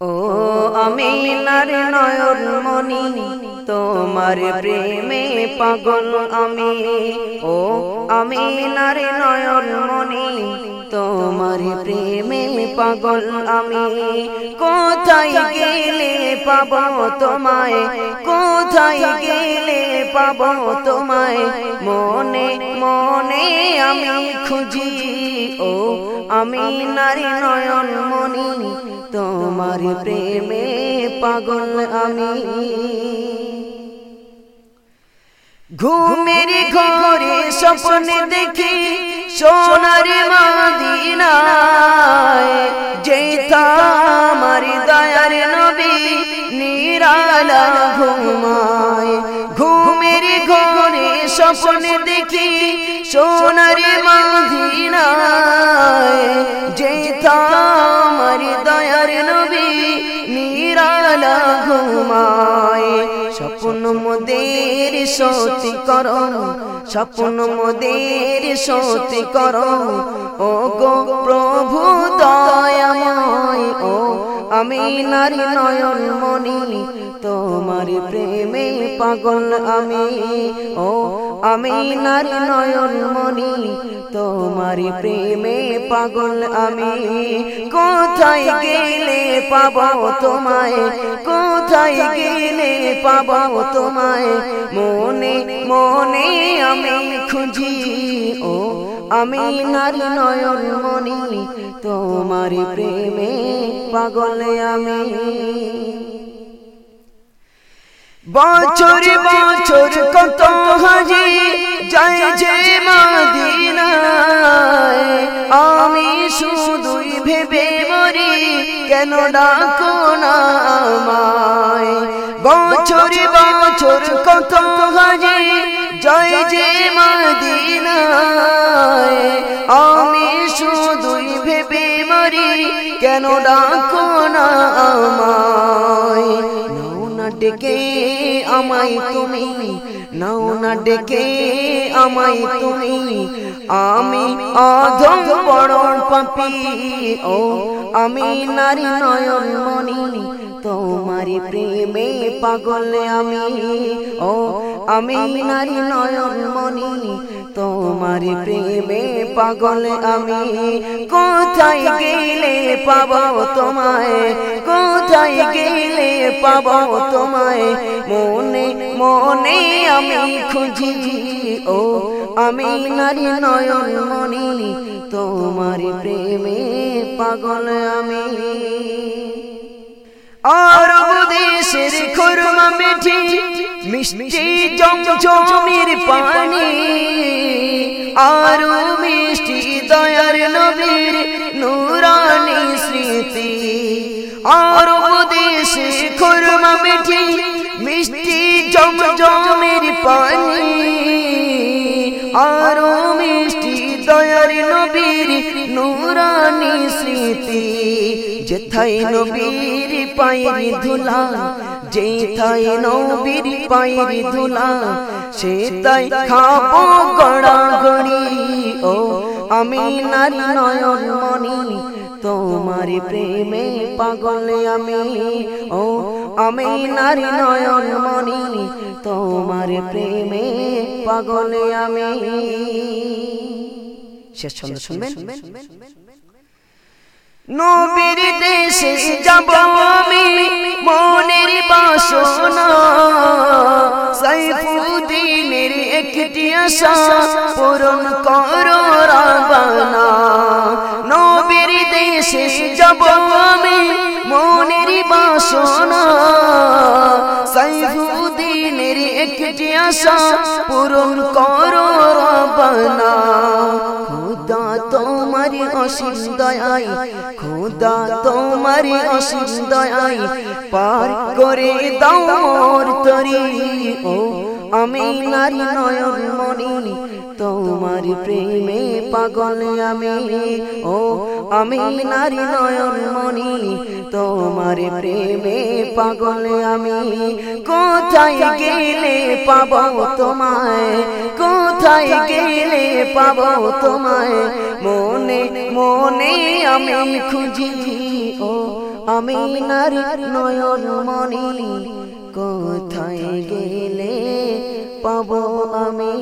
ও আমি নার নয়ন মনি তোমার প্রেমে পাগল আমি। ও আমি নার নয়ন মনি তোমার প্রেমে পাগল আমি। কোথায় গেলে পাব তোমায়? কোথায় গেলে পাব তোমায়? মনে মনে আমি খুঁজি। ও আমি নারী নয়ন মনি তোমার প্রেমে পাগল আমি। ঘুমের ঘরে স্বপ্নে দেখি সোনার মাদিনায় যেতা আমার দয়ার নবী নিরালা ঘুমায়। ঘুমের ঘরে স্বপ্নে দেখি সোনার মাদিনায় মোদের সতী কর, স্বপ্ন মোদের সতী কর। ও গো প্রভু দয়াময়, ও আমি নারী নয়ন মনি তোমার প্রেমে পাগল আমি। ও, আমি নারী নয়ন মনি তোমার প্রেমে পাগল আমি। কোথায় গেলে পাব তোমায়? কোথায় গেলে পাব তোমায়? মনে মনে আমি খুঁজি। ও, আমি নারী নয়ন মনি তোমার প্রেমে পাগল আমি। বছর বছর কত হাজি জয় জয় মাদিনায়। আমি শুধুই ভেবে মরি কেন ডাকো না আমায়? বছর বছর কত হাজি জয় জয় মাদিনায়। আমি শুধুই ভেবে মরি কেন ডাকো না আমায়? না ডেকে আমায় তুমি, নাও না ডেকে আমায় তুমি। আমি অধম বড় পাপি, ও আমি নারী নয়ন মনি তোমারি প্রেমে পাগল আমি, ও আমি নারী নয়ন মনি তোমার প্রেমে পাগল আমি। কোথায় গেলে পাব তোমায়? কোথায় পাব তোমায়। মনে মনে আমি খুঁজি, ও আমি নারী নয়ন মনি তোমার প্রেমে পাগল আমি। আর দেশের খুরমা মিঠি, মিষ্টি জমজমের পানি। আর মিষ্টি দয়ার নবীর নুরানি স্মৃতি। আর দেশে খুরমা মিঠি মিষ্টি জমজমের পানি। আর মিষ্টি দয়ার নবীর নুরানি স্মৃতি। যেথায় নবীর পায়ের ধুলা, যেথায় নবীর পায়ের ধুলা সে তাই খাব গড়া ও আমি নারী নয়ন মনি তোমার প্রেমে পাগল আমি। ও আমি নারী নয়ন মনি। তোমার প্রেমে পাগল আমি। শেষ ছন্দ শুনবেন? নবীর দেশে যাব আমি। মনের বাসনা যাব আমি মনের বাসনা। সাইফুদ্দিনের একটি আশা পূরণ করো রাবানা। খোদা তোমার অসীম দয়াই খোদা তোমার অসীম দয়াই পার করে দাও মোর তরি। ও আমি নারী নয়ন মনি তোমার প্রেমে পাগল আমি। ও, আমি নারী নয়ন মনি তোমার প্রেমে পাগল আমি। কোথায় গেলে পাব তোমায়? কোথায় গেলে পাব তোমায়? মনে মনে আমি খুঁজি। ও আমিনার নয়ন মনি কোথায় গেলে পাব আমি?